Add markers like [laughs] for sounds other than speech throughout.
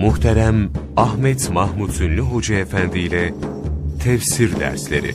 Muhterem Ahmet Mahmut Ünlü Hoca Efendi ile Tefsir Dersleri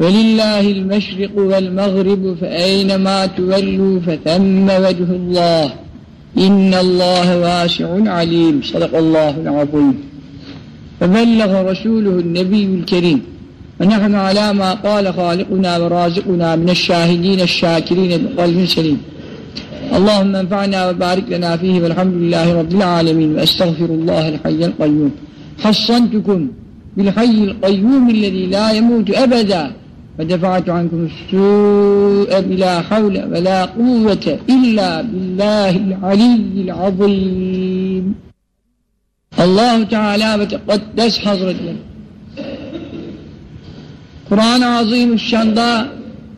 ولله المشرق والمغرب فأينما تولوا فثم وجه الله. إن الله واسع عليم. صدق الله العظيم. فبلغ رسوله النبي الكريم. ونحن على ما قال خالقنا ورازقنا من الشاهدين الشاكرين بقلب سليم. اللهم انفعنا وبارك لنا فيه والحمد لله رب العالمين. وأستغفر الله الحي القيوم. حصنتكم بالحي القيوم الذي لا يموت أبدا. ve defa'tu ankum su'e bila havle ve la kuvvete illa billahil aliyyil azim Teala ve Tekaddes Hazretleri Kur'an-ı Azimüşşan'da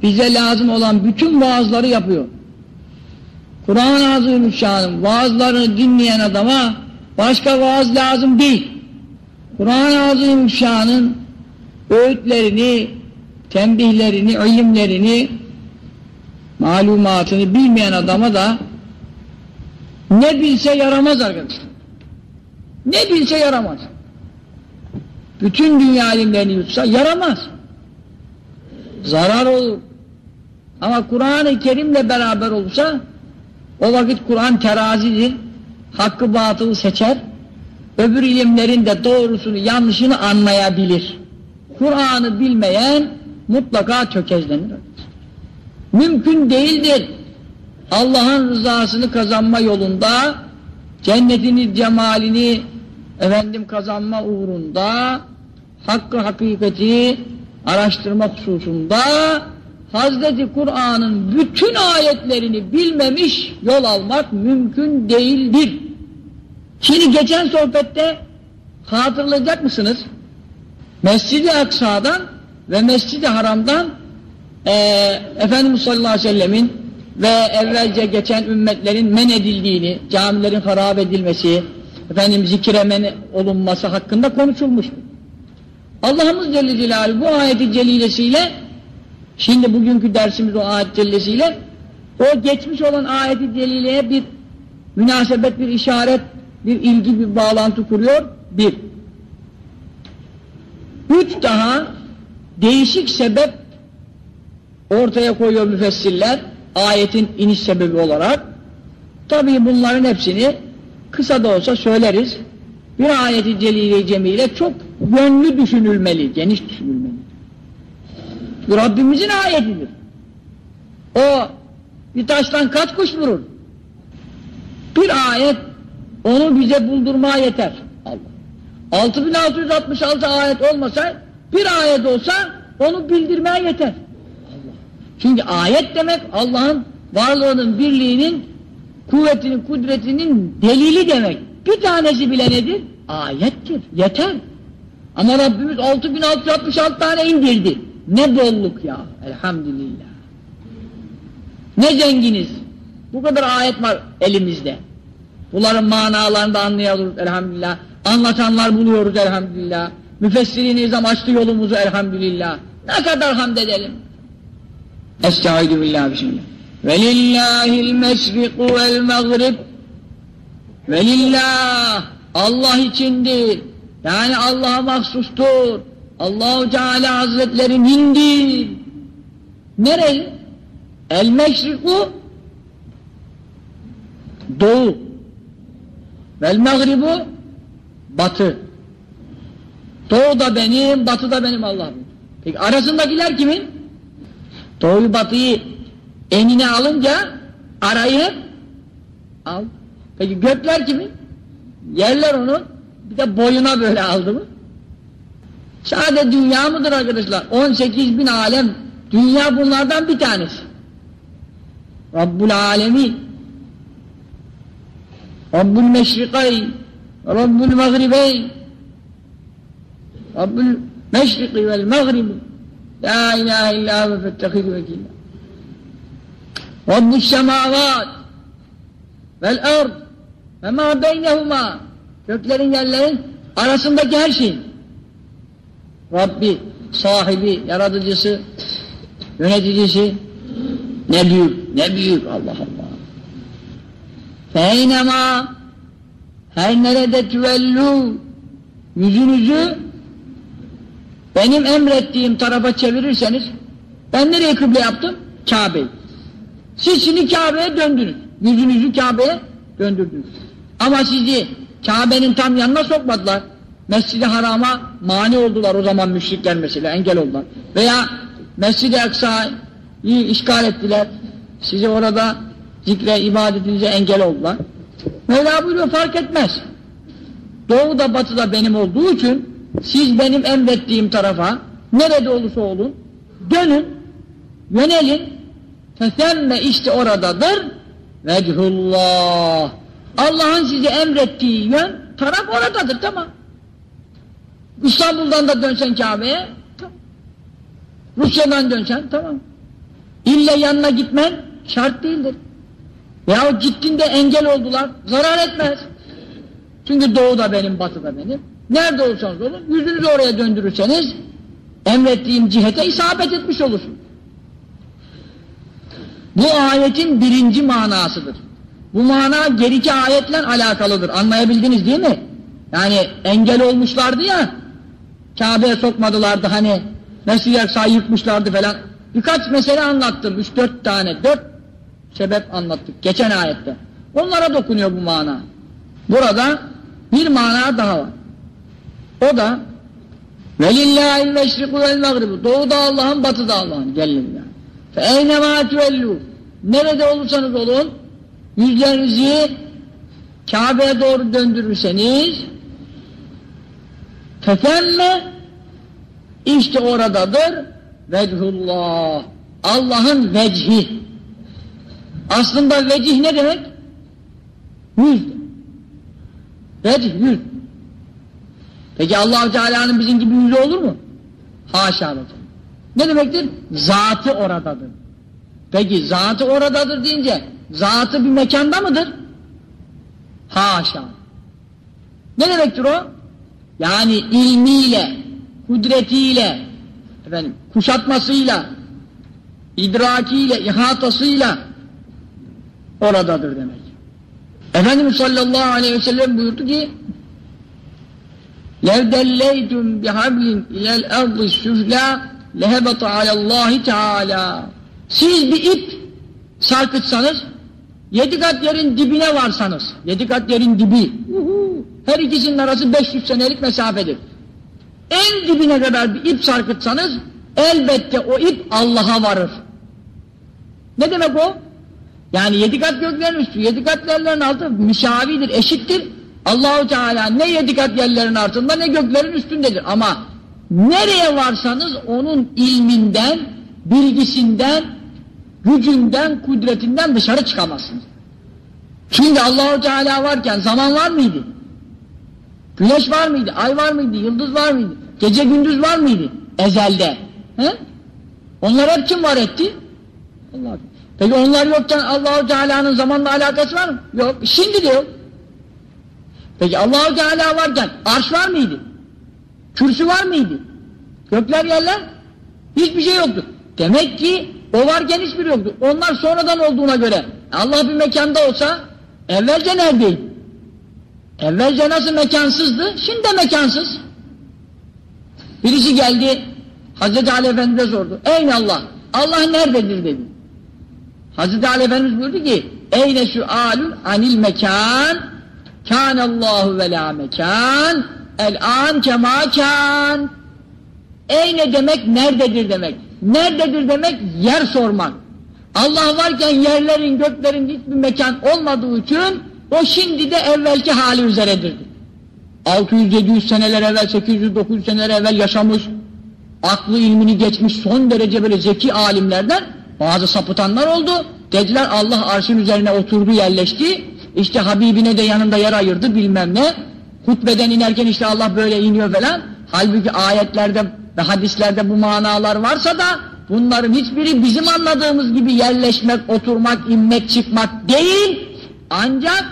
bize lazım olan bütün vaazları yapıyor. Kur'an-ı Azimüşşan'ın vaazlarını dinleyen adama başka vaaz lazım değil. Kur'an-ı Azimüşşan'ın öğütlerini tembihlerini, ilimlerini, malumatını bilmeyen adama da ne bilse yaramaz arkadaşlar. Ne bilse yaramaz. Bütün dünya ilimlerini yutsa yaramaz. Zarar olur. Ama Kur'an-ı Kerim'le beraber olursa o vakit Kur'an terazidir. Hakkı batılı seçer. Öbür ilimlerin de doğrusunu yanlışını anlayabilir. Kur'an'ı bilmeyen mutlaka tökezlenir. Mümkün değildir. Allah'ın rızasını kazanma yolunda cennetini, cemalini efendim kazanma uğrunda hakkı hakikati araştırma hususunda Hazreti Kur'an'ın bütün ayetlerini bilmemiş yol almak mümkün değildir. Şimdi geçen sohbette hatırlayacak mısınız? Mescid-i Aksa'dan ve Mescid-i Haram'dan e, Efendimiz sallallahu aleyhi ve sellemin ve evvelce geçen ümmetlerin men edildiğini, camilerin harap edilmesi, efendim zikire men olunması hakkında konuşulmuştu. Allah'ımız Celle Celaluhu bu ayeti celilesiyle şimdi bugünkü dersimiz o ayet celilesiyle o geçmiş olan ayeti celileye bir münasebet, bir işaret, bir ilgi, bir bağlantı kuruyor. Bir. Üç daha değişik sebep ortaya koyuyor müfessirler ayetin iniş sebebi olarak. Tabii bunların hepsini kısa da olsa söyleriz. Bir ayeti celile cemile çok yönlü düşünülmeli, geniş düşünülmeli. Rabbimizin ayetidir. O bir taştan kaç kuş vurur? Bir ayet onu bize buldurmaya yeter. Allah. 6666 ayet olmasa bir ayet olsa onu bildirmeye yeter. Çünkü ayet demek Allah'ın varlığının, birliğinin, kuvvetinin, kudretinin delili demek. Bir tanesi bile nedir? Ayettir. Yeter. Ama Rabbimiz 6666 tane indirdi. Ne bolluk ya. Elhamdülillah. Ne zenginiz. Bu kadar ayet var elimizde. Bunların manalarını da anlayalım elhamdülillah. Anlatanlar buluyoruz elhamdülillah. Müfessirin izam açtı yolumuzu elhamdülillah. Ne kadar hamd edelim. Estaizu billah bismillah. Velillahil meşriku vel mağrib. Velillah. Allah içindir. Yani Allah'a mahsustur. Allahu Teala Hazretlerinindir. Nereye? El meşriku doğu vel mağribu batı. Doğu da benim, batı da benim Allah'ım. Peki arasındakiler kimin? Doğuyu batıyı enine alınca arayı Al. Peki gökler kimin? Yerler onu bir de boyuna böyle aldı mı? Sadece dünya mıdır arkadaşlar? 18 bin alem. Dünya bunlardan bir tanesi. Rabbul Alemin. Rabbul Meşrikayn. Rabbul Mağribeyn. Rabbul Meşriki vel Mağribi. La ilahe illa ve fettehidu vekilla. Rabbus semavat vel ard ve ma beynehuma göklerin yerlerin arasındaki her şey Rabbi, sahibi, yaratıcısı, yöneticisi ne büyük, ne büyük Allah Allah. Feynema her nerede tüvellu yüzünüzü benim emrettiğim tarafa çevirirseniz ben nereye kıble yaptım? Kabe'yi. Siz şimdi Kabe'ye döndünüz. Yüzünüzü Kabe'ye döndürdünüz. Ama sizi Kabe'nin tam yanına sokmadılar. Mescid-i Haram'a mani oldular o zaman müşrikler mesela engel oldular. Veya Mescid-i Aksa'yı işgal ettiler. Sizi orada zikre, ibadetinize engel oldular. Mevla buyuruyor fark etmez. Doğu da batı da benim olduğu için siz benim emrettiğim tarafa nerede olursa olun dönün, yönelin fesemme işte oradadır vechullah Allah'ın size emrettiği yön taraf oradadır tamam. İstanbul'dan da dönsen Kabe'ye tamam. Rusya'dan dönsen tamam. İlle yanına gitmen şart değildir. Ya gittin de engel oldular zarar etmez. Çünkü doğu da benim, batı da benim. Nerede olursanız olun, yüzünüzü oraya döndürürseniz emrettiğim cihete isabet etmiş olursun. Bu ayetin birinci manasıdır. Bu mana geriki ayetle alakalıdır. Anlayabildiniz değil mi? Yani engel olmuşlardı ya, Kabe'ye sokmadılardı hani, Mesih-i Aksa'yı yıkmışlardı falan. Birkaç mesele anlattım, üç dört tane, dört sebep anlattık geçen ayette. Onlara dokunuyor bu mana. Burada bir mana daha var. O da velillahil meşriku vel mağribu doğuda Allah'ın batıda Allah'ın cellillah. Fe eynemâ nerede olursanız olun yüzlerinizi Kabe'ye doğru döndürürseniz fefemme işte oradadır vechullah Allah'ın vecihi aslında vecih ne demek? Yüz. Vecih yüz. Peki allah Teala'nın bizim gibi yüzü olur mu? Haşa Ne demektir? Zatı oradadır. Peki zatı oradadır deyince zatı bir mekanda mıdır? Haşa. Ne demektir o? Yani ilmiyle, kudretiyle, efendim, kuşatmasıyla, idrakiyle, ihatasıyla oradadır demek. Efendimiz sallallahu aleyhi ve sellem buyurdu ki Levdelleydüm bihablin ilel erdi süfla lehebata alallahi teala. Siz bir ip sarkıtsanız yedi kat yerin dibine varsanız yedi kat yerin dibi her ikisinin arası 500 senelik mesafedir. En dibine kadar bir ip sarkıtsanız elbette o ip Allah'a varır. Ne demek o? Yani yedi kat göklerin üstü, yedi kat yerlerin altı müşavidir, eşittir. Allahu Teala ne yedi kat yerlerin altında ne göklerin üstündedir. Ama nereye varsanız onun ilminden, bilgisinden, gücünden, kudretinden dışarı çıkamazsınız. Çünkü Allahu Teala varken zaman var mıydı? Güneş var mıydı? Ay var mıydı? Yıldız var mıydı? Gece gündüz var mıydı? Ezelde. He? Onlar hep kim var etti? Allah Peki onlar yokken Allahu Teala'nın zamanla alakası var mı? Yok. Şimdi de yok. Peki Allahu Teala varken arş var mıydı? Kürsü var mıydı? Gökler yerler hiçbir şey yoktu. Demek ki o varken hiçbir yoktu. Onlar sonradan olduğuna göre Allah bir mekanda olsa evvelce neredeydi? Evvelce nasıl mekansızdı? Şimdi de mekansız. Birisi geldi Hazreti Ali Efendimiz'e sordu. Ey Allah! Allah nerededir dedi. Hazreti Ali Efendimiz buyurdu ki Eyne sualun anil mekan Kânallâhu ve lâ mekan El an kemâ kân Eyne demek nerededir demek. Nerededir demek yer sormak. Allah varken yerlerin göklerin hiçbir mekan olmadığı için o şimdi de evvelki hali üzeredir. 600-700 seneler evvel, 800-900 seneler evvel yaşamış, aklı ilmini geçmiş son derece böyle zeki alimlerden bazı sapıtanlar oldu. Dediler Allah arşın üzerine oturdu yerleşti. İşte Habibine de yanında yer ayırdı bilmem ne. Hutbeden inerken işte Allah böyle iniyor falan. Halbuki ayetlerde ve hadislerde bu manalar varsa da bunların hiçbiri bizim anladığımız gibi yerleşmek, oturmak, inmek, çıkmak değil. Ancak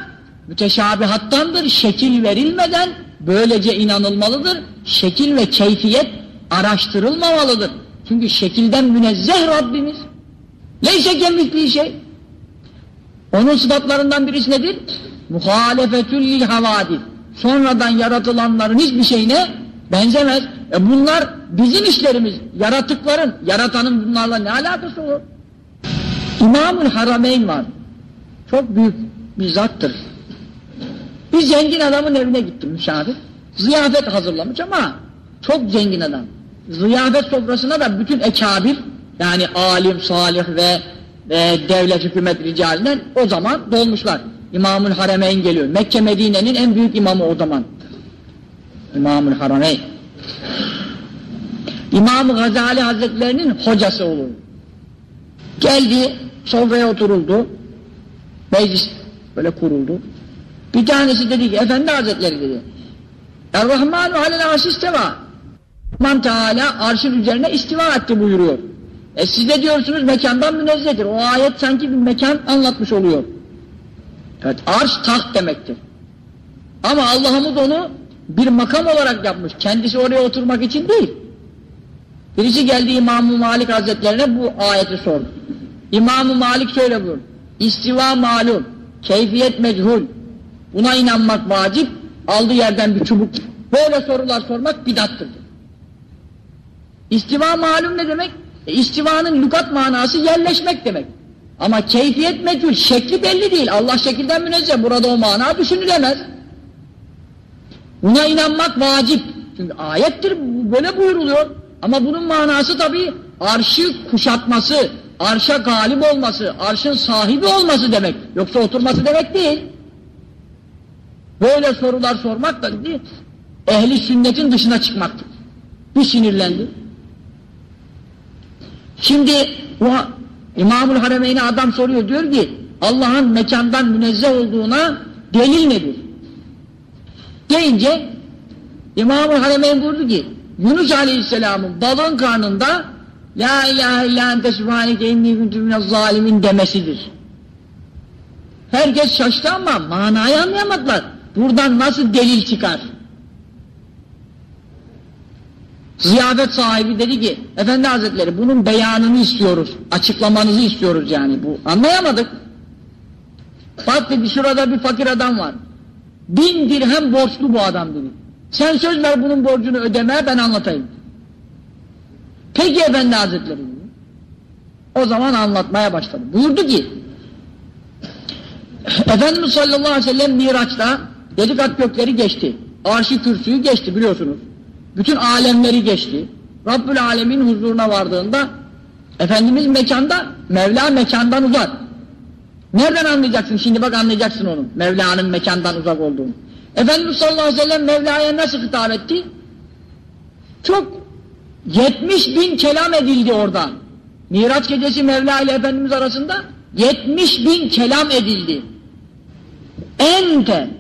müteşabihattandır. Şekil verilmeden böylece inanılmalıdır. Şekil ve keyfiyet araştırılmamalıdır. Çünkü şekilden münezzeh Rabbimiz. Neyse kemisliği şey. Onun sıfatlarından birisi nedir? Muhalefetül lil havadis. Sonradan yaratılanların hiçbir şeyine benzemez. E bunlar bizim işlerimiz. Yaratıkların, yaratanın bunlarla ne alakası olur? İmamül Harameyn var. Çok büyük bir zattır. Bir zengin adamın evine gittim misafir. Ziyafet hazırlamış ama çok zengin adam. Ziyafet sofrasına da bütün ekabir yani alim, salih ve, ve devlet hükümet ricalinden o zaman dolmuşlar. İmamül Harameyn geliyor. Mekke Medine'nin en büyük imamı o zaman. İmamül Harameyn. İmam-ı Gazali Hazretlerinin hocası olur. Geldi, sofraya oturuldu. Meclis böyle kuruldu. Bir tanesi dedi ki, Efendi Hazretleri dedi. Er-Rahmanu alel arş istiva. Rahman Teala arşın üzerine istiva etti buyuruyor. E siz de diyorsunuz mekandan münezzehtir. O ayet sanki bir mekan anlatmış oluyor. Evet, arş taht demektir. Ama Allah'ımız onu bir makam olarak yapmış. Kendisi oraya oturmak için değil. Birisi geldi İmam-ı Malik Hazretlerine bu ayeti sordu. İmam-ı Malik şöyle buyurdu. İstiva malum, keyfiyet mechul. Buna inanmak vacip, aldığı yerden bir çubuk. Böyle sorular sormak bidattır. İstiva malum ne demek? E, istivanın lügat manası yerleşmek demek. Ama keyfiyet meçhul, şekli belli değil. Allah şekilden münezzeh, burada o mana düşünülemez. Buna inanmak vacip. Çünkü ayettir, böyle buyuruluyor. Ama bunun manası tabii arşı kuşatması, arşa galip olması, arşın sahibi olması demek. Yoksa oturması demek değil. Böyle sorular sormak da ehli sünnetin dışına çıkmaktır. Bir sinirlendi. Şimdi o İmamul Haremeyn'e adam soruyor diyor ki Allah'ın mekandan münezzeh olduğuna delil nedir? Deyince İmamul Haremeyn buyurdu ki Yunus Aleyhisselam'ın balığın karnında La ilahe illa ente subhaneke inni kuntu zalimin demesidir. Herkes şaştı ama manayı anlayamadılar. Buradan nasıl delil çıkar? Ziyafet sahibi dedi ki, Efendi Hazretleri bunun beyanını istiyoruz, açıklamanızı istiyoruz yani bu. Anlayamadık. Bak dedi şurada bir fakir adam var. Bin dirhem borçlu bu adam dedi. Sen söz ver bunun borcunu ödemeye ben anlatayım. Peki Efendi Hazretleri dedi. O zaman anlatmaya başladı. Buyurdu ki, [clears throat] Efendimiz sallallahu aleyhi ve sellem Miraç'ta yedi kat gökleri geçti. Arşi kürsüyü geçti biliyorsunuz. Bütün alemleri geçti. Rabbül Alemin huzuruna vardığında Efendimiz mekanda, Mevla mekandan uzak. Nereden anlayacaksın? Şimdi bak anlayacaksın onu. Mevla'nın mekandan uzak olduğunu. Efendimiz sallallahu aleyhi ve sellem Mevla'ya nasıl hitap etti? Çok 70 bin kelam edildi orada. Miraç gecesi Mevla ile Efendimiz arasında 70 bin kelam edildi. Ente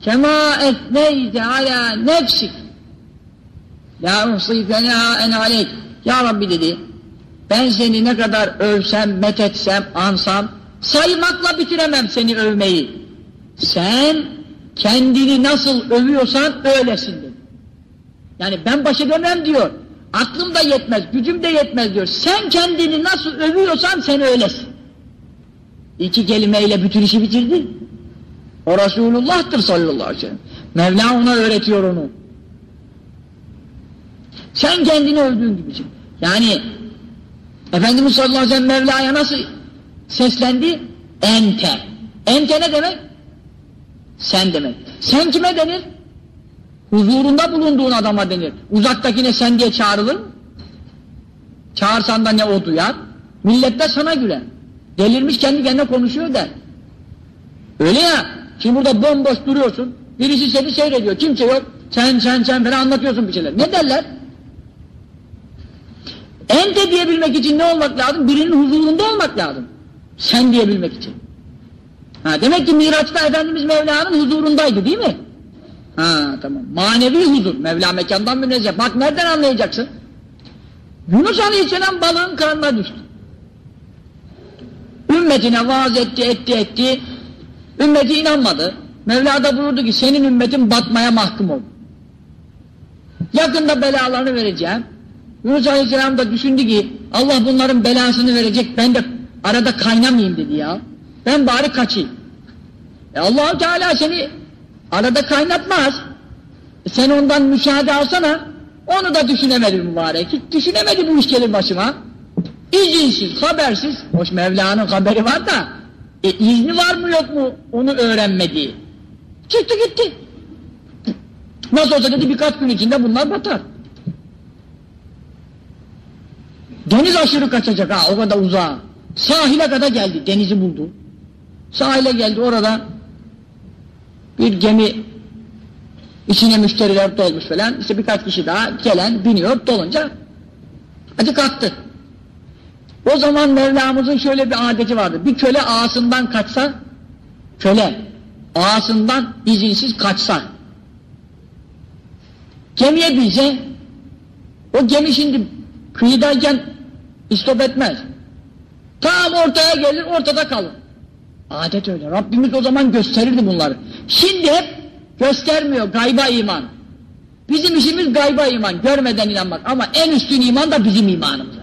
kema etneyte ala nefsik La uhsi fenâen aleyk. Ya Rabbi dedi, ben seni ne kadar övsem, methetsem, ansam, saymakla bitiremem seni övmeyi. Sen kendini nasıl övüyorsan öylesin dedi. Yani ben baş edemem diyor. Aklım da yetmez, gücüm de yetmez diyor. Sen kendini nasıl övüyorsan sen öylesin. İki kelimeyle bütün işi bitirdi. O Resulullah'tır sallallahu aleyhi ve sellem. Mevla ona öğretiyor onu. Sen kendini övdüğün gibisin. Yani Efendimiz sallallahu aleyhi ve sellem Mevla'ya nasıl seslendi? Ente. Ente ne demek? Sen demek. Sen kime denir? Huzurunda bulunduğun adama denir. Uzaktakine sen diye çağrılır mı? Çağırsan da ne o duyar? Millet de sana güler. Delirmiş kendi kendine konuşuyor der. Öyle ya. Şimdi burada bomboş duruyorsun. Birisi seni seyrediyor. Kimse yok. Sen sen sen falan anlatıyorsun bir şeyler. Ne derler? Ente diyebilmek için ne olmak lazım? Birinin huzurunda olmak lazım. Sen diyebilmek için. Ha, demek ki Miraç'ta Efendimiz Mevla'nın huzurundaydı değil mi? Ha tamam. Manevi huzur. Mevla mekandan münezzeh. Bak nereden anlayacaksın? Yunus Aleyhisselam balığın karnına düştü. Ümmetine vaaz etti, etti, etti. Ümmeti inanmadı. Mevla da buyurdu ki senin ümmetin batmaya mahkum oldu. Yakında belalarını vereceğim. Yunus Aleyhisselam da düşündü ki Allah bunların belasını verecek ben de arada kaynamayayım dedi ya. Ben bari kaçayım. E allah Teala seni arada kaynatmaz. E sen ondan müsaade alsana. Onu da düşünemedi mübarek. Hiç düşünemedi bu iş gelir başıma. İzinsiz, habersiz. Hoş Mevla'nın haberi var da e, izni var mı yok mu onu öğrenmediği. Çıktı gitti. Nasıl olsa dedi birkaç gün içinde bunlar batar. Deniz aşırı kaçacak ha o kadar uzağa. Sahile kadar geldi denizi buldu. Sahile geldi orada bir gemi içine müşteriler dolmuş falan işte birkaç kişi daha gelen biniyor dolunca hadi kalktı. O zaman Mevlamızın şöyle bir adeti vardı. Bir köle ağasından kaçsa köle ağasından izinsiz kaçsa gemiye binse o gemi şimdi kıyıdayken istop etmez. Tam ortaya gelir ortada kalır. Adet öyle. Rabbimiz o zaman gösterirdi bunları. Şimdi hep göstermiyor gayba iman. Bizim işimiz gayba iman. Görmeden inanmak. Ama en üstün iman da bizim imanımız.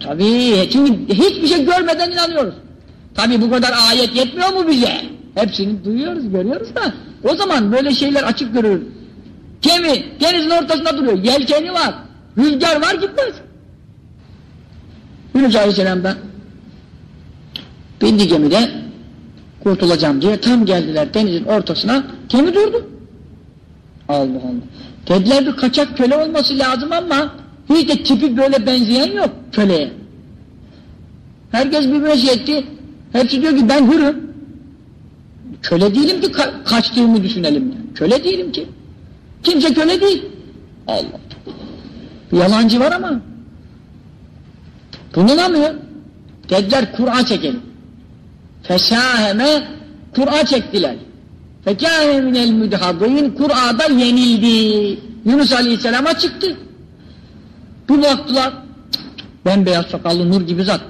Tabii. Çünkü hiçbir şey görmeden inanıyoruz. Tabii bu kadar ayet yetmiyor mu bize? Hepsini duyuyoruz, görüyoruz da. O zaman böyle şeyler açık görür. Gemi denizin ortasında duruyor. Yelkeni var. Rüzgar var gitmez. Yunus Aleyhisselam'dan bindi gemide kurtulacağım diye tam geldiler denizin ortasına gemi durdu. Allah Allah. Dediler bir kaçak köle olması lazım ama hiç de tipi böyle benzeyen yok köleye. Herkes birbirine şey etti. Hepsi diyor ki ben hürüm. Köle değilim ki ka kaçtığımı düşünelim. Yani. Köle değilim ki. Kimse köle değil. Allah. Yalancı var ama. Bulunamıyor. Dediler Kur'an çekelim. Fesaheme Kur'a çektiler. Fekâhe minel müdhadîn Kur'a'da yenildi. Yunus Aleyhisselam'a çıktı. Bir baktılar, bembeyaz sakallı nur gibi zat.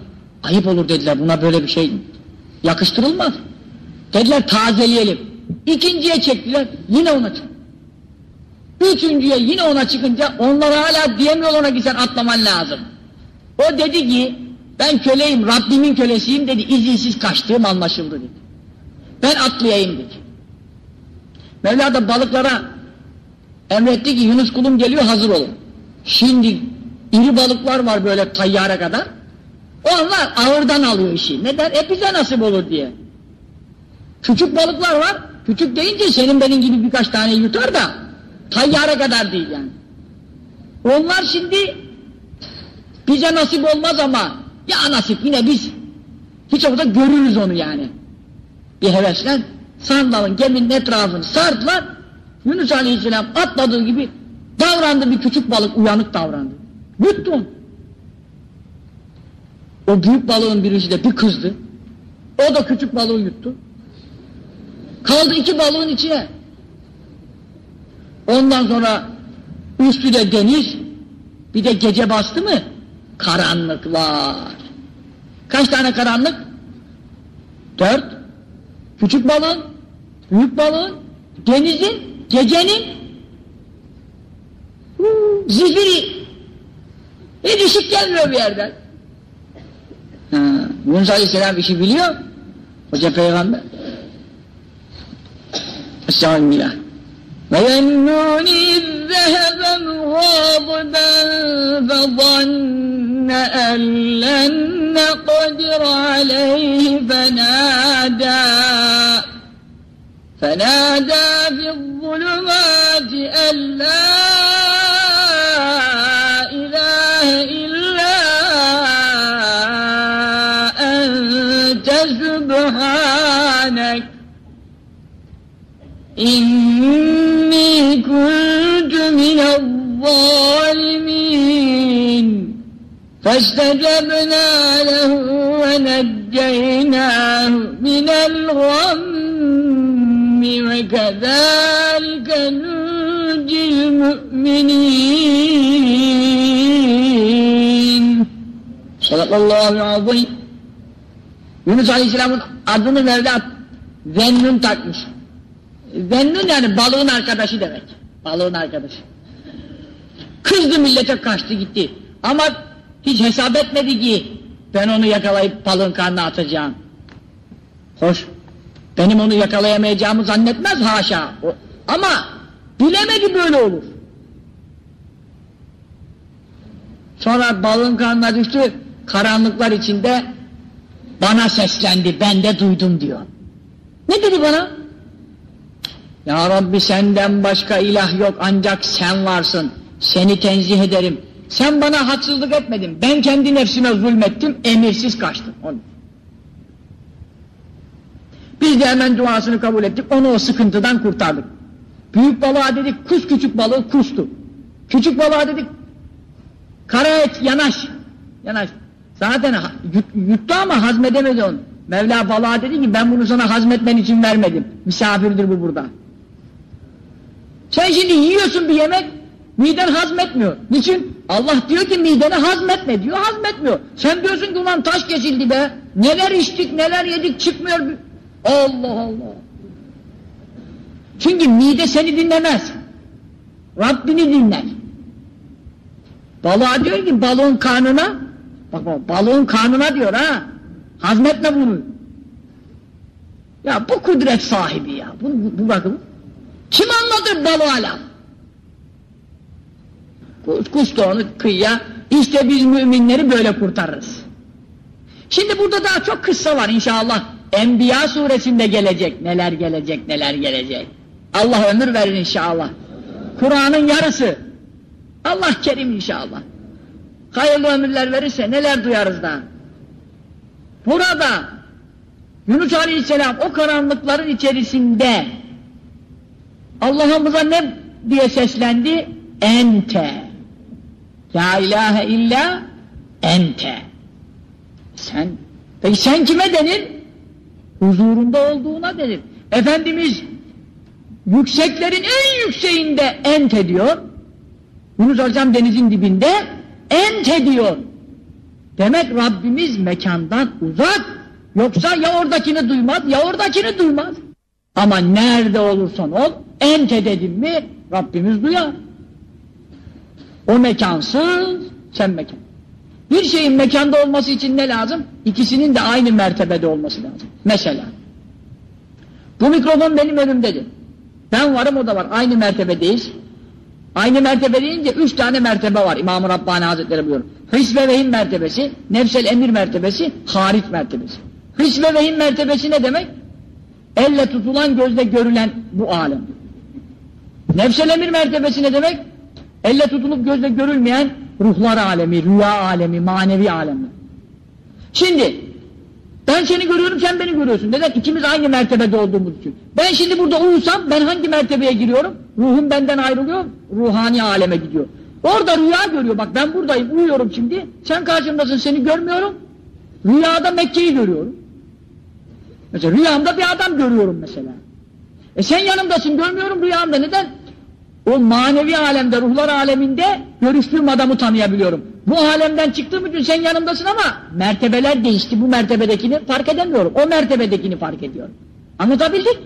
Ayıp olur dediler, buna böyle bir şey yakıştırılmaz. Dediler tazeleyelim. İkinciye çektiler, yine ona çıktı. Üçüncüye yine ona çıkınca onlar hala diyemiyor ona ki sen atlaman lazım. O dedi ki ben köleyim, Rabbimin kölesiyim dedi, izinsiz kaçtığım anlaşıldı dedi. Ben atlayayım dedi. Mevla da balıklara emretti ki Yunus kulum geliyor hazır olun. Şimdi iri balıklar var böyle tayyare kadar. Onlar ağırdan alıyor işi. Neden? E bize nasip olur diye. Küçük balıklar var. Küçük deyince senin benim gibi birkaç tane yutar da tayyare kadar değil yani. Onlar şimdi bize nasip olmaz ama ya nasip yine biz hiç olmazsa görürüz onu yani. Bir hevesle sandalın geminin etrafını sardılar. Yunus Aleyhisselam atladığı gibi davrandı bir küçük balık uyanık davrandı. Yuttu onu. O büyük balığın birisi de bir kızdı. O da küçük balığı yuttu. Kaldı iki balığın içine. Ondan sonra üstü de deniz, bir de gece bastı mı karanlık var. Kaç tane karanlık? Dört. Küçük balığın, büyük balığın, denizin, gecenin zifiri. Hiç ışık gelmiyor bir yerden. Ha, Yunus Aleyhisselam işi biliyor. Hoca peygamber. Estağfirullah. وَيَنُّونِ اِذْ ذَهَبَ مُغَاضِبًا فَظَنَّ أَنْ لَنْ نَقْدِرَ عَلَيْهِ فَنَادَى. فَنَادَى فِي الظُّلُمَاتِ أَنْ لَا إِلَهَ إِلَّا أَنْتَ سبحانك. إني فاستجبنا له ونجيناه من الغم وكذلك ننجي المؤمنين صدق الله العظيم Yunus Aleyhisselam'ın adını Mevla Zennun takmış. Zennun yani balığın arkadaşı demek. Balığın arkadaşı. Kızdı millete kaçtı gitti. Ama hiç hesap etmedi ki ben onu yakalayıp balığın karnına atacağım. Hoş. Benim onu yakalayamayacağımı zannetmez haşa. Ama bilemedi böyle olur. Sonra balığın karnına düştü, karanlıklar içinde bana seslendi, ben de duydum diyor. Ne dedi bana? Ya Rabbi senden başka ilah yok ancak sen varsın. Seni tenzih ederim. Sen bana haksızlık etmedin. Ben kendi nefsime zulmettim, emirsiz kaçtım. Onu. Biz de hemen duasını kabul ettik, onu o sıkıntıdan kurtardık. Büyük balığa dedik, kus küçük balığı kustu. Küçük balığa dedik, kara et yanaş. Yanaş. Zaten yut, yuttu ama hazmedemedi onu. Mevla balığa dedi ki ben bunu sana hazmetmen için vermedim. Misafirdir bu burada. Sen şimdi yiyorsun bir yemek, miden hazmetmiyor. Niçin? Allah diyor ki mideni hazmetme diyor, hazmetmiyor. Sen diyorsun ki ulan taş kesildi be, neler içtik, neler yedik çıkmıyor. Allah Allah. Çünkü mide seni dinlemez. Rabbini dinler. Balığa diyor ki balığın karnına, bak bak balığın karnına diyor ha, hazmetme bunu. Ya bu kudret sahibi ya, bu, bu bakın. Kim anlatır balığa laf? Kustu onu kıyıya, işte biz müminleri böyle kurtarırız. Şimdi burada daha çok kıssa var inşallah. Enbiya suresinde gelecek, neler gelecek, neler gelecek. Allah ömür verir inşallah. Kur'an'ın yarısı. Allah kerim inşallah. Hayırlı ömürler verirse neler duyarız daha. Burada Yunus Aleyhisselam o karanlıkların içerisinde Allah'ımıza ne diye seslendi? Ente. La ilahe illa ente. Sen. Peki sen kime denir? Huzurunda olduğuna denir. Efendimiz yükseklerin en yükseğinde ente diyor. Yunus Aleyhisselam denizin dibinde ente diyor. Demek Rabbimiz mekandan uzak. Yoksa ya oradakini duymaz ya oradakini duymaz. Ama nerede olursan ol ente dedim mi Rabbimiz duyar. O mekansız sen mekan. Bir şeyin mekanda olması için ne lazım? İkisinin de aynı mertebede olması lazım. Mesela bu mikrofon benim önümdedir. Ben varım o da var. Aynı mertebedeyiz. Aynı mertebe deyince üç tane mertebe var İmam-ı Rabbani Hazretleri buyuruyor. His ve vehim mertebesi, nefsel emir mertebesi, hariç mertebesi. His ve vehim mertebesi ne demek? Elle tutulan, gözle görülen bu alem. Nefsel emir mertebesi ne demek? Elle tutulup gözle görülmeyen ruhlar alemi, rüya alemi, manevi alemi. Şimdi ben seni görüyorum, sen beni görüyorsun. Neden? İkimiz aynı mertebede olduğumuz için. Ben şimdi burada uyusam ben hangi mertebeye giriyorum? Ruhum benden ayrılıyor, ruhani aleme gidiyor. Orada rüya görüyor. Bak ben buradayım, uyuyorum şimdi. Sen karşımdasın, seni görmüyorum. Rüyada Mekke'yi görüyorum. Mesela rüyamda bir adam görüyorum mesela. E sen yanımdasın, görmüyorum rüyamda. Neden? O manevi alemde, ruhlar aleminde görüştüğüm adamı tanıyabiliyorum. Bu alemden çıktığım için sen yanımdasın ama mertebeler değişti. Bu mertebedekini fark edemiyorum. O mertebedekini fark ediyorum. Anlatabildik?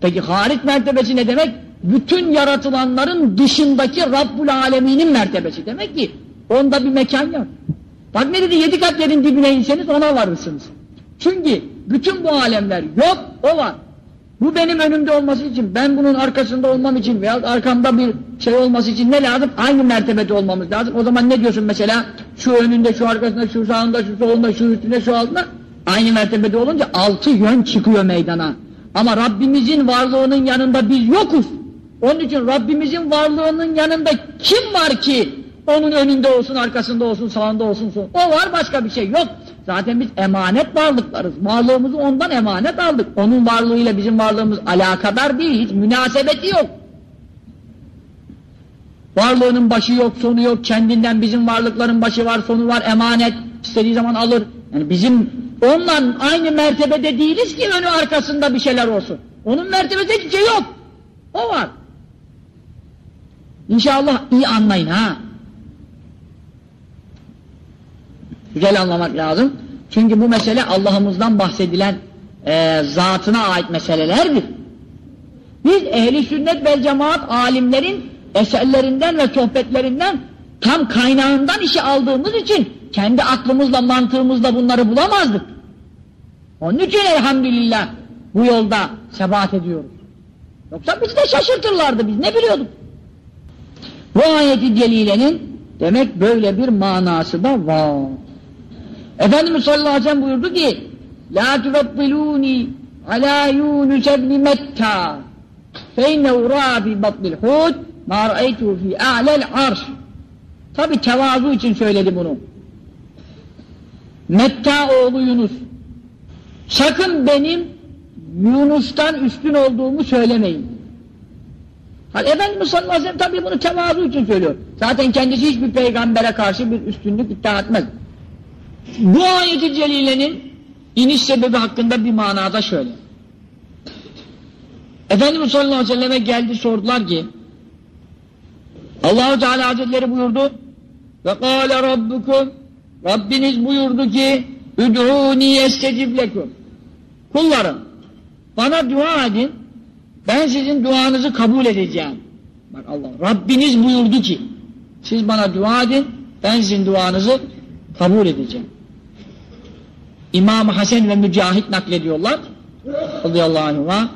Peki harit mertebesi ne demek? Bütün yaratılanların dışındaki Rabbul Alemin'in mertebesi. Demek ki onda bir mekan yok. Bak ne dedi? Yedi kat yerin dibine inseniz ona varırsınız. Çünkü bütün bu alemler yok, o var. Bu benim önümde olması için, ben bunun arkasında olmam için veya arkamda bir şey olması için ne lazım? Aynı mertebede olmamız lazım. O zaman ne diyorsun mesela? Şu önünde, şu arkasında, şu sağında, şu solunda, şu üstünde, şu altında. Aynı mertebede olunca altı yön çıkıyor meydana. Ama Rabbimizin varlığının yanında biz yokuz. Onun için Rabbimizin varlığının yanında kim var ki onun önünde olsun, arkasında olsun, sağında olsun. O var başka bir şey yok. Zaten biz emanet varlıklarız. Varlığımızı ondan emanet aldık. Onun varlığıyla bizim varlığımız alakadar değil. Hiç münasebeti yok. Varlığının başı yok, sonu yok. Kendinden bizim varlıkların başı var, sonu var, emanet. istediği zaman alır. Yani bizim onunla aynı mertebede değiliz ki önü arkasında bir şeyler olsun. Onun mertebede hiçbir şey yok. O var. İnşallah iyi anlayın ha. Güzel anlamak lazım. Çünkü bu mesele Allah'ımızdan bahsedilen e, zatına ait meselelerdir. Biz ehli sünnet vel cemaat alimlerin eserlerinden ve sohbetlerinden tam kaynağından işi aldığımız için kendi aklımızla mantığımızla bunları bulamazdık. Onun için elhamdülillah bu yolda sebat ediyoruz. Yoksa bizi de şaşırtırlardı biz ne biliyorduk. Bu ayeti celilenin demek böyle bir manası da var. Efendimiz sallallahu aleyhi ve sellem buyurdu ki La tufaddiluni ala Yunus ibn Metta fe innehu fi batnil hud ma ra'aytuhu fi a'lel arş Tabi tevazu için söyledi bunu. Metta oğlu Yunus. Sakın benim Yunus'tan üstün olduğumu söylemeyin. Hani Efendimiz sallallahu aleyhi ve sellem tabi bunu tevazu için söylüyor. Zaten kendisi hiçbir peygambere karşı bir üstünlük iddia etmez. Bu ayeti celilenin iniş sebebi hakkında bir manada şöyle. Efendimiz sallallahu aleyhi ve selleme geldi sordular ki Allahu Teala Hazretleri buyurdu ve kâle rabbukum Rabbiniz buyurdu ki üd'ûni yestecib lekum kullarım bana dua edin ben sizin duanızı kabul edeceğim bak Allah Rabbiniz buyurdu ki siz bana dua edin ben sizin duanızı kabul edeceğim İmam Hasan ve Mücahit naklediyorlar radıyallahu anh'a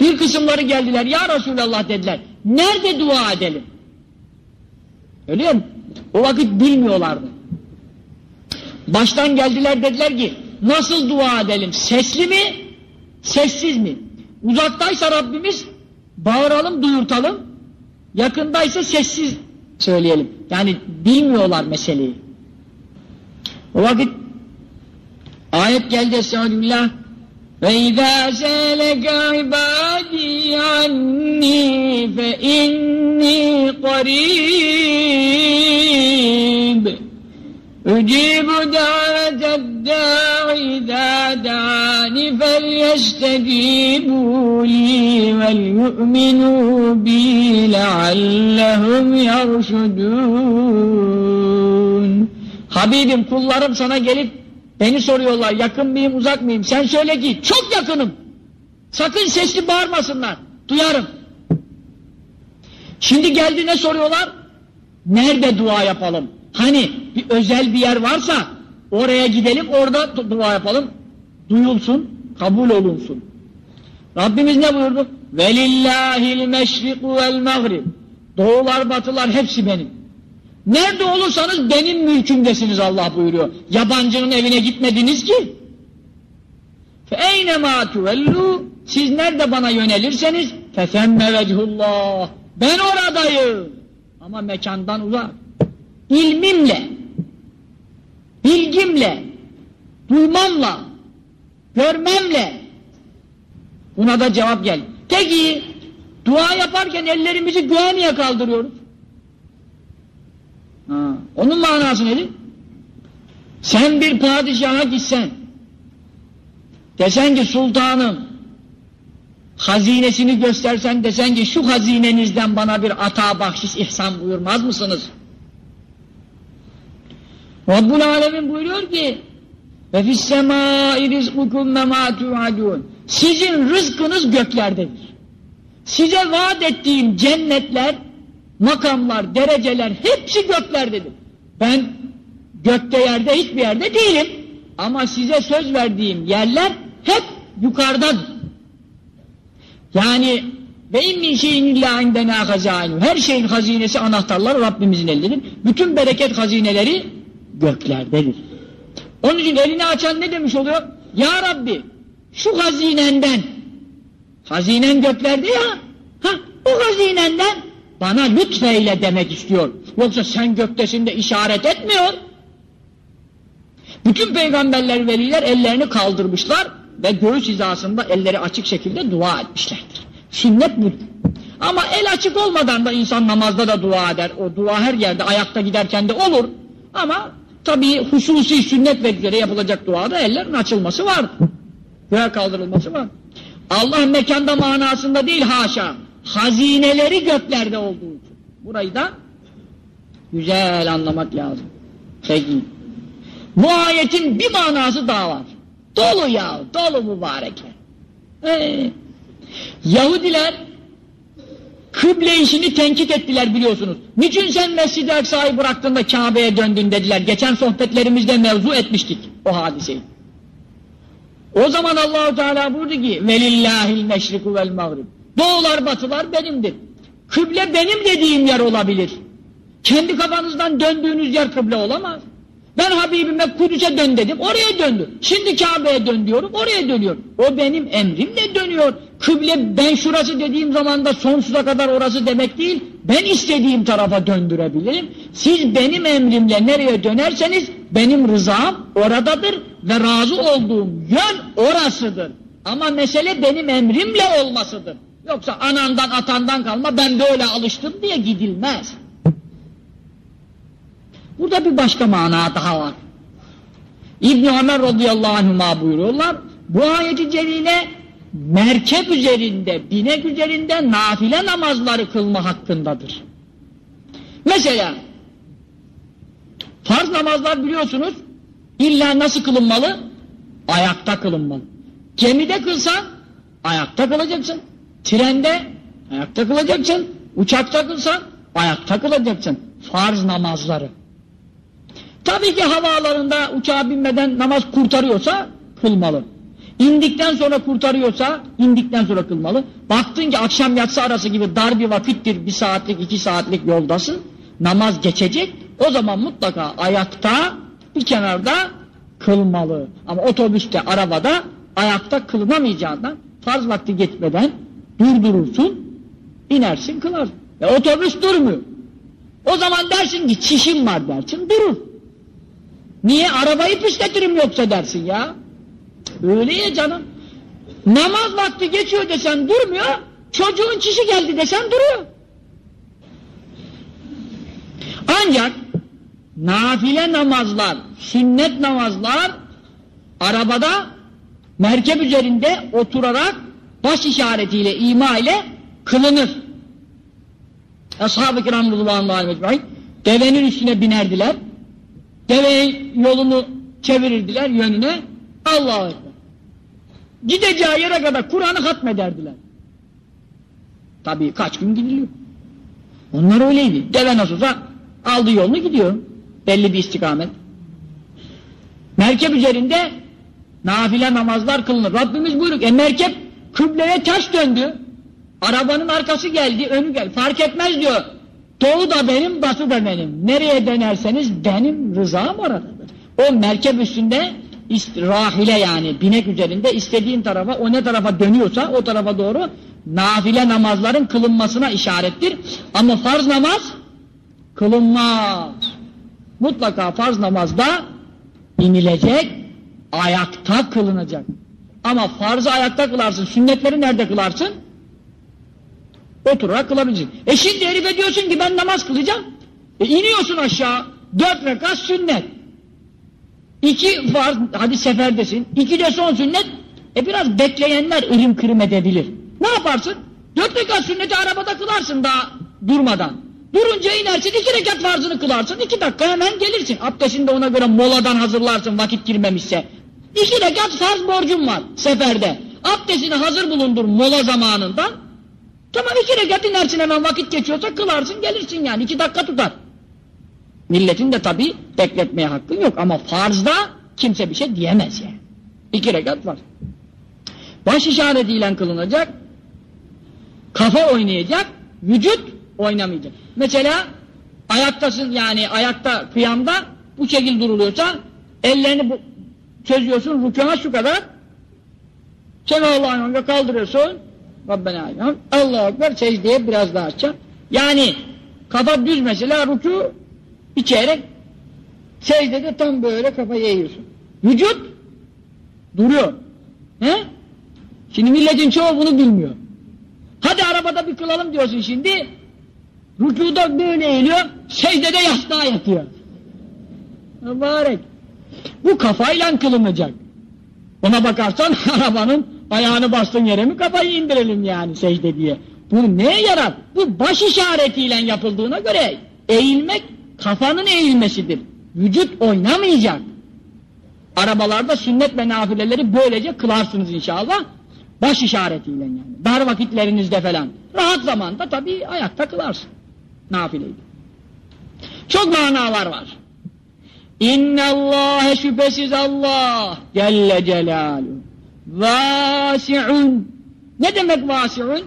bir kısımları geldiler ya Resulallah dediler nerede dua edelim Öyle mi? O vakit bilmiyorlardı. Baştan geldiler dediler ki nasıl dua edelim? Sesli mi? Sessiz mi? Uzaktaysa Rabbimiz bağıralım, duyurtalım. Yakındaysa sessiz söyleyelim. Yani bilmiyorlar meseleyi. وقت آية قال جس أعوذ بالله فإذا سألك عبادي عني فإني قريب. أجيب دعوة الداع إذا دعاني فليستجيبوا لي وليؤمنوا بي لعلهم يرشدون. Habibim kullarım sana gelip Beni soruyorlar yakın mıyım uzak mıyım? Sen söyle ki çok yakınım. Sakın sesli bağırmasınlar. Duyarım. Şimdi geldi ne soruyorlar? Nerede dua yapalım? Hani bir özel bir yer varsa oraya gidelim orada dua yapalım. Duyulsun, kabul olunsun. Rabbimiz ne buyurdu? Velillahil meşriku vel mağrib. Doğular batılar hepsi benim. Nerede olursanız benim mülkümdesiniz Allah buyuruyor. Yabancının evine gitmediniz ki. فَاَيْنَمَا تُوَلُّوا Siz nerede bana yönelirseniz فَسَمَّ وَجْهُ Ben oradayım. Ama mekandan uzak. İlmimle, bilgimle, duymamla, görmemle buna da cevap gel. Peki dua yaparken ellerimizi göğe niye kaldırıyoruz? Onun manası nedir? Sen bir padişaha gitsen, desen ki sultanım, hazinesini göstersen desen ki şu hazinenizden bana bir ata bahşiş ihsan buyurmaz mısınız? Rabbul Alemin buyuruyor ki ve fissemâi rizkukum ve mâ Sizin rızkınız göklerdedir. Size vaat ettiğim cennetler makamlar, dereceler hepsi göklerdedir. Ben gökte yerde hiçbir yerde değilim. Ama size söz verdiğim yerler hep yukarıdadır. Yani ve in min şeyin illa indena hazainu. Her şeyin hazinesi anahtarları Rabbimizin elindedir. Bütün bereket hazineleri göklerdedir. Onun için elini açan ne demiş oluyor? Ya Rabbi şu hazinenden hazinen göklerde ya ha, o hazinenden bana lütfeyle demek istiyor. Yoksa sen göktesin de işaret etmiyor. Bütün peygamberler, veliler ellerini kaldırmışlar ve göğüs hizasında elleri açık şekilde dua etmişlerdir. Sünnet bu. Ama el açık olmadan da insan namazda da dua eder. O dua her yerde ayakta giderken de olur. Ama tabii hususi sünnet ve göre yapılacak duada ellerin açılması var. Göğe kaldırılması var. Allah mekanda manasında değil haşa. Hazineleri göklerde olduğu için. Burayı da güzel anlamak lazım. Peki. Bu ayetin bir manası daha var. Dolu ya, dolu mübarekler. Ee, Yahudiler kıble işini tenkit ettiler biliyorsunuz. Niçin sen Mescid-i Aksa'yı bıraktın da Kabe'ye döndün dediler. Geçen sohbetlerimizde mevzu etmiştik o hadiseyi. O zaman Allahu Teala buyurdu ki velillahil meşriku vel mağrib. Doğular batılar benimdir. Kıble benim dediğim yer olabilir. Kendi kafanızdan döndüğünüz yer kıble olamaz. Ben Habibime Kudüs'e dön dedim, oraya döndü. Şimdi Kabe'ye dön diyorum, oraya dönüyor. O benim emrimle dönüyor. Kıble ben şurası dediğim zaman da sonsuza kadar orası demek değil, ben istediğim tarafa döndürebilirim. Siz benim emrimle nereye dönerseniz benim rızam oradadır ve razı olduğum yön orasıdır. Ama mesele benim emrimle olmasıdır. Yoksa anandan atandan kalma ben böyle alıştım diye gidilmez. Burada bir başka mana daha var. İbn Ömer radıyallahu anhuma buyuruyorlar. Bu ayeti celile merkep üzerinde, binek üzerinde nafile namazları kılma hakkındadır. Mesela farz namazlar biliyorsunuz illa nasıl kılınmalı? Ayakta kılınmalı. Gemide kılsan ayakta kılacaksın. Trende ayakta kılacaksın. Uçakta kılsan ayakta kılacaksın. Farz namazları. Tabii ki havaalanında uçağa binmeden namaz kurtarıyorsa kılmalı. İndikten sonra kurtarıyorsa indikten sonra kılmalı. Baktın ki akşam yatsı arası gibi dar bir vakittir bir saatlik iki saatlik yoldasın. Namaz geçecek. O zaman mutlaka ayakta bir kenarda kılmalı. Ama otobüste arabada ayakta kılınamayacağından farz vakti geçmeden durdurursun inersin kılarsın. E, otobüs durmuyor. O zaman dersin ki çişim var dersin durur. Niye arabayı pisletirim yoksa dersin ya. Öyle ya canım. Namaz vakti geçiyor desen durmuyor. Çocuğun çişi geldi desen duruyor. Ancak nafile namazlar, sünnet namazlar arabada merkep üzerinde oturarak baş işaretiyle, ima ile kılınır. Ashab-ı kiram radıyallahu devenin üstüne binerdiler. Deveyi yolunu çevirirdiler yönüne. Allah'a ekber. Gideceği yere kadar Kur'an'ı hatmederdiler. Tabii kaç gün gidiliyor. Onlar öyleydi. Deve nasılsa aldı yolunu gidiyor. Belli bir istikamet. Merkep üzerinde nafile namazlar kılınır. Rabbimiz buyruk. E merkep kıbleye ters döndü. Arabanın arkası geldi, önü geldi. Fark etmez diyor. Doğu da benim, batı da benim. Nereye dönerseniz benim rızam oradadır. O merkep üstünde rahile yani binek üzerinde istediğin tarafa o ne tarafa dönüyorsa o tarafa doğru nafile namazların kılınmasına işarettir. Ama farz namaz kılınmaz. Mutlaka farz namazda inilecek, ayakta kılınacak. Ama farzı ayakta kılarsın, sünnetleri nerede kılarsın? Oturarak kılabileceksin. E şimdi herife diyorsun ki ben namaz kılacağım. E iniyorsun aşağı. Dört rekat sünnet. İki var, hadi seferdesin. İki de son sünnet. E biraz bekleyenler ırım kırım edebilir. Ne yaparsın? Dört rekat sünneti arabada kılarsın daha durmadan. Durunca inersin iki rekat farzını kılarsın. iki dakika hemen gelirsin. Abdestini de ona göre moladan hazırlarsın vakit girmemişse. İki rekat farz borcun var seferde. Abdestini hazır bulundur mola zamanında. Tamam iki rekat inersin hemen vakit geçiyorsa kılarsın gelirsin yani iki dakika tutar. Milletin de tabi bekletmeye hakkı yok ama farzda kimse bir şey diyemez yani. İki rekat var. Baş işaretiyle kılınacak, kafa oynayacak, vücut oynamayacak. Mesela ayaktasın yani ayakta kıyamda bu şekil duruluyorsa ellerini bu, çözüyorsun rükûa şu kadar Allah'ın kaldırıyorsun Rabbena aleyham. Allahu Ekber secdeye biraz daha açacak. Yani kafa düz mesela ruku bir çeyrek secdede tam böyle kafayı eğiyorsun. Vücut duruyor. He? Şimdi milletin çoğu bunu bilmiyor. Hadi arabada bir kılalım diyorsun şimdi. Rükuda böyle eğiliyor, secdede yastığa yatıyor. Mübarek. Bu kafayla kılınacak. Ona bakarsan [laughs] arabanın ayağını bastığın yere mi kafayı indirelim yani secde diye. Bu neye yarar? Bu baş işaretiyle yapıldığına göre eğilmek kafanın eğilmesidir. Vücut oynamayacak. Arabalarda sünnet ve nafileleri böylece kılarsınız inşallah. Baş işaretiyle yani. Dar vakitlerinizde falan. Rahat zamanda tabii ayakta kılarsın. Nafileyi. Çok manalar var. İnne Allahe şüphesiz Allah Celle Celaluhu Vasi'un Ne demek vasi'un?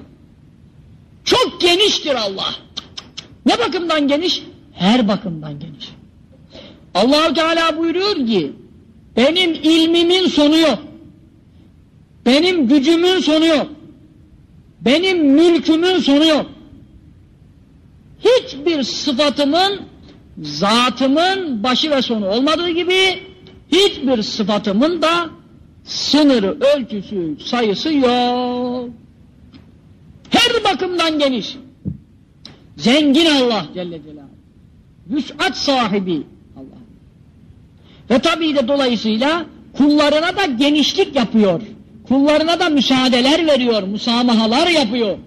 Çok geniştir Allah. Ne bakımdan geniş? Her bakımdan geniş. Allahu Teala buyuruyor ki benim ilmimin sonu yok. Benim gücümün sonu yok. Benim mülkümün sonu yok. Hiçbir sıfatımın zatımın başı ve sonu olmadığı gibi hiçbir sıfatımın da sınırı, ölçüsü, sayısı yok. Her bakımdan geniş. Zengin Allah Celle Celaluhu. Vüs'at sahibi Allah. Ve tabii de dolayısıyla kullarına da genişlik yapıyor. Kullarına da müsaadeler veriyor, musamahalar yapıyor.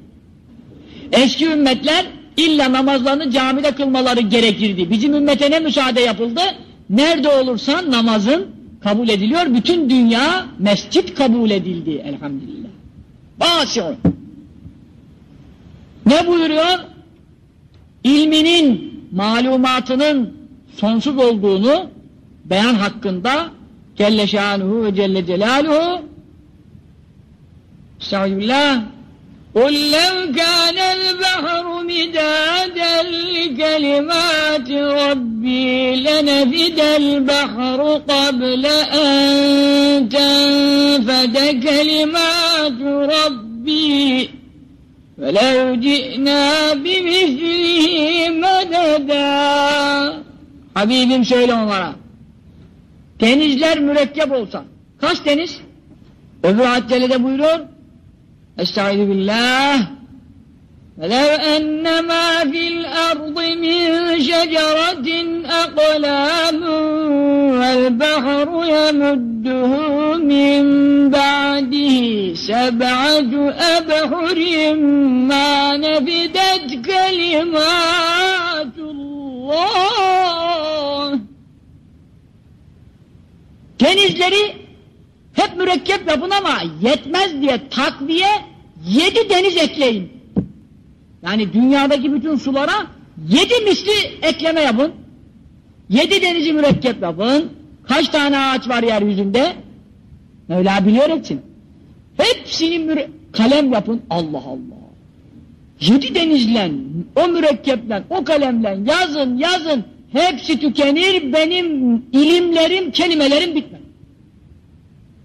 Eski ümmetler illa namazlarını camide kılmaları gerekirdi. Bizim ümmete ne müsaade yapıldı? Nerede olursan namazın kabul ediliyor. Bütün dünya mescit kabul edildi elhamdülillah. Basi'un. Ne buyuruyor? İlminin, malumatının sonsuz olduğunu beyan hakkında Celle Şanuhu ve Celle Celaluhu Estağfirullah قل لو كان لكلمات ربي لنفد البحر قبل أن تنفد كلمات ربي فلو جئنا بمثله مددا Habibim söyle onlara. Denizler mürekkep olsa. Kaç deniz? Öbür haddelede buyuruyor. Estaizu billah. فلو أن ما في الأرض من شجرة أقلام والبحر يمده من بعده سبعة أبحر ما نفدت كلمات الله Denizleri hep mürekkep yapın ama yetmez diye takviye yedi deniz ekleyin. Yani dünyadaki bütün sulara yedi misli ekleme yapın. Yedi denizi mürekkep yapın. Kaç tane ağaç var yeryüzünde? Mevla biliyor. Hepsini müre kalem yapın. Allah Allah. Yedi denizle, o mürekkeple, o kalemle yazın yazın. Hepsi tükenir, benim ilimlerim, kelimelerim bitmez.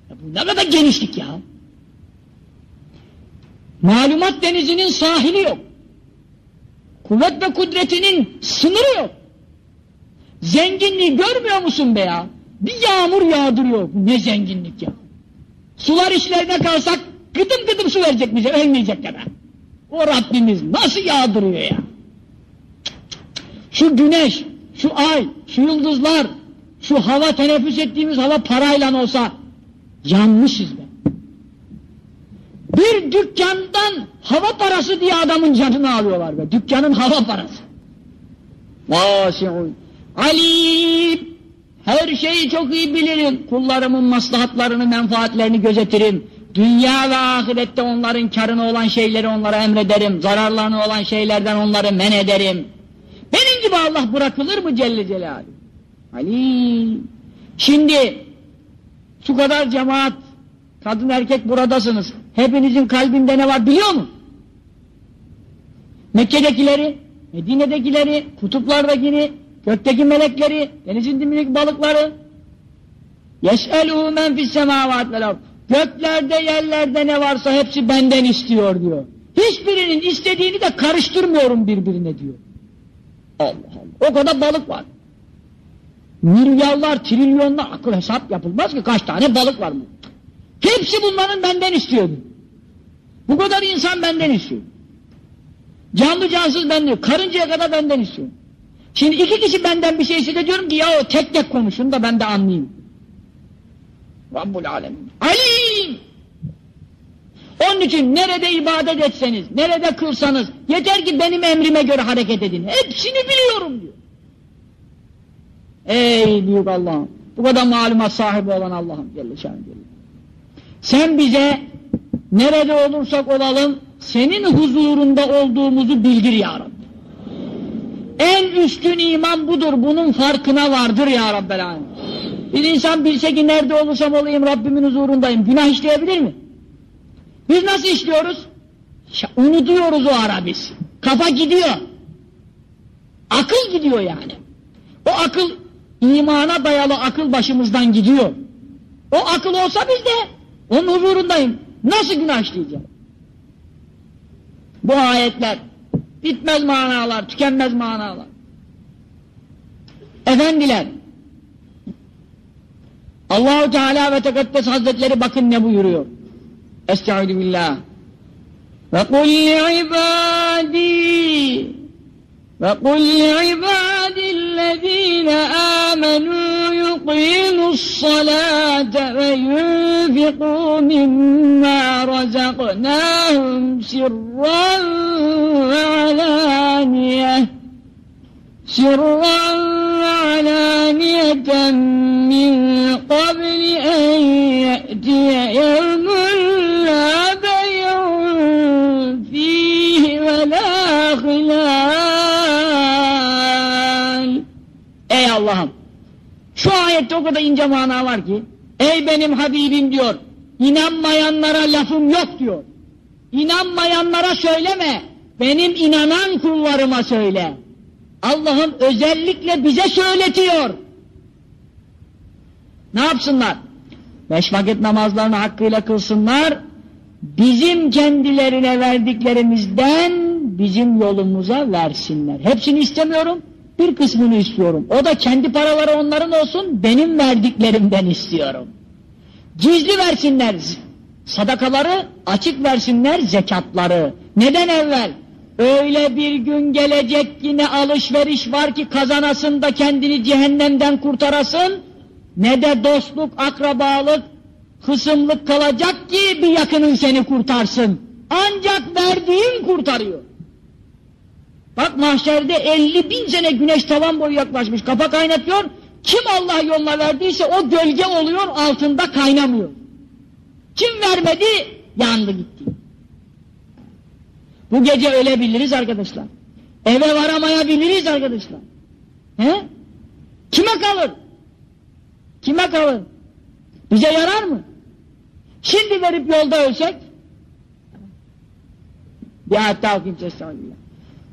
Ya bu ne kadar genişlik ya. Malumat denizinin sahili yok. Kuvvet ve kudretinin sınırı yok. Zenginliği görmüyor musun be ya? Bir yağmur yağdırıyor. Ne zenginlik ya. Sular işlerine kalsak gıdım gıdım su verecek bize ölmeyecek kadar. O Rabbimiz nasıl yağdırıyor ya? Şu güneş, şu ay, şu yıldızlar, şu hava teneffüs ettiğimiz hava parayla olsa yanmışız be. Bir dükkandan hava parası diye adamın canını alıyorlar be. Dükkanın hava parası. Vasi'un alim her şeyi çok iyi bilirim. Kullarımın maslahatlarını, menfaatlerini gözetirim. Dünya ve ahirette onların karını olan şeyleri onlara emrederim. Zararlarını olan şeylerden onları men ederim. Benim gibi Allah bırakılır mı Celle Celaluhu? Alim. Şimdi şu kadar cemaat, kadın erkek buradasınız. Hepinizin kalbinde ne var biliyor mu? Mekke'dekileri, Medine'dekileri, kutuplardakini, gökteki melekleri, denizin dibindeki balıkları. يَسْأَلُهُ مَنْ فِي السَّمَاوَاتِ وَالْاَرْضِ Göklerde, yerlerde ne varsa hepsi benden istiyor diyor. Hiçbirinin istediğini de karıştırmıyorum birbirine diyor. Allah Allah. O kadar balık var. Milyarlar, trilyonlar akıl hesap yapılmaz ki kaç tane balık var mı? Hepsi bunların benden istiyordu. Bu kadar insan benden istiyor. Canlı cansız benden, karıncaya kadar benden istiyor. Şimdi iki kişi benden bir şey istedi diyorum ki ya o tek tek konuşun da ben de anlayayım. Rabbul Alemin. Alim! Onun için nerede ibadet etseniz, nerede kılsanız, yeter ki benim emrime göre hareket edin. Hepsini biliyorum diyor. Ey büyük Allah'ım! Bu kadar malumat sahibi olan Allah'ım Celle Şanlı Sen bize nerede olursak olalım, senin huzurunda olduğumuzu bildir ya Rabbi. En üstün iman budur, bunun farkına vardır ya Rabbel. Bir insan bilse ki nerede olursam olayım Rabbimin huzurundayım, günah işleyebilir mi? Biz nasıl işliyoruz? Unutuyoruz o ara biz. Kafa gidiyor. Akıl gidiyor yani. O akıl, imana dayalı akıl başımızdan gidiyor. O akıl olsa biz de onun huzurundayım. Nasıl günah işleyeceğim? Bu ayetler bitmez manalar, tükenmez manalar. Efendiler, Allahu Teala ve Tekaddes Hazretleri bakın ne buyuruyor. Estaizu billah. Ve kul ibadî ve kul ibadillezîne آمنوا يقيموا الصلاة وينفقوا مما رزقناهم سرا وعلانية سرا وعلانية من قبل أن يأتي يوم ayette o kadar ince mana var ki Ey benim Habibim diyor inanmayanlara lafım yok diyor. İnanmayanlara söyleme benim inanan kullarıma söyle. Allah'ım özellikle bize söyletiyor. Ne yapsınlar? Beş vakit namazlarını hakkıyla kılsınlar. Bizim kendilerine verdiklerimizden bizim yolumuza versinler. Hepsini istemiyorum, bir kısmını istiyorum. O da kendi paraları onların olsun, benim verdiklerimden istiyorum. Gizli versinler sadakaları, açık versinler zekatları. Neden evvel? Öyle bir gün gelecek yine alışveriş var ki kazanasın da kendini cehennemden kurtarasın, ne de dostluk, akrabalık, hısımlık kalacak ki bir yakının seni kurtarsın. Ancak verdiğin kurtarıyor. Bak mahşerde 50 bin sene güneş tavan boyu yaklaşmış, kafa kaynatıyor, kim Allah yoluna verdiyse o gölge oluyor, altında kaynamıyor. Kim vermedi, yandı gitti. Bu gece ölebiliriz arkadaşlar. Eve varamayabiliriz arkadaşlar. He? Kime kalır? Kime kalır? Bize yarar mı? Şimdi verip yolda ölsek? Daha okuyayım Estağfirullah.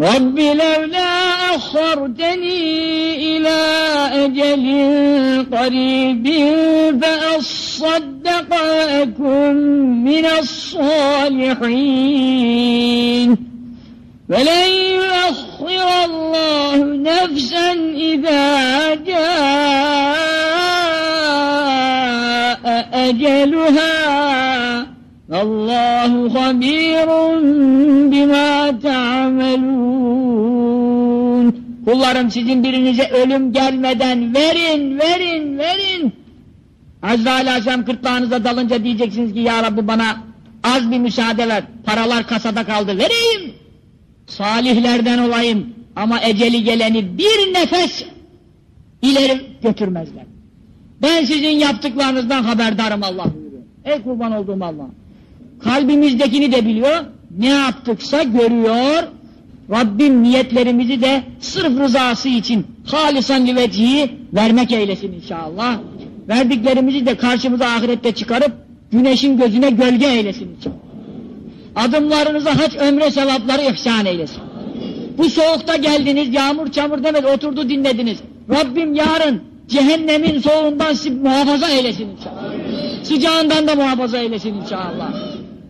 رب لولا أخرتني إلى أجل قريب فأصدق وأكن من الصالحين. فلن يؤخر الله نفسا إذا جاء أجلها. والله خبير بما تعملون Kullarım sizin birinize ölüm gelmeden verin, verin, verin. Azrail Aleyhisselam kırtlağınıza dalınca diyeceksiniz ki Ya Rabbi bana az bir müsaade ver. Paralar kasada kaldı, vereyim. Salihlerden olayım. Ama eceli geleni bir nefes ileri götürmezler. Ben sizin yaptıklarınızdan haberdarım Allah buyuruyor. Ey kurban olduğum Allah. Kalbimizdekini de biliyor. Ne yaptıksa görüyor. Rabbim niyetlerimizi de sırf rızası için halisan liveciyi vermek eylesin inşallah. Verdiklerimizi de karşımıza ahirette çıkarıp güneşin gözüne gölge eylesin inşallah. Adımlarınıza hac ömre sevapları ihsan eylesin. Bu soğukta geldiniz, yağmur çamur demedi, oturdu dinlediniz. Rabbim yarın cehennemin soğuğundan muhafaza eylesin inşallah. Sıcağından da muhafaza eylesin inşallah.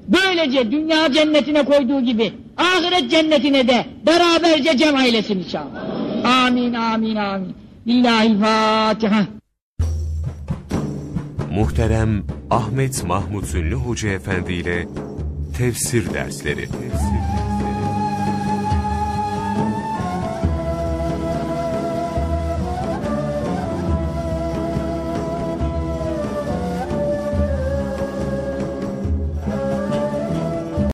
Böylece dünya cennetine koyduğu gibi ahiret cennetine de beraberce cem eylesin inşallah. Amin, amin, amin. Lillahi Fatiha. Muhterem Ahmet Mahmut Ünlü Hoca Efendi ile Tefsir Dersleri. Tefsir.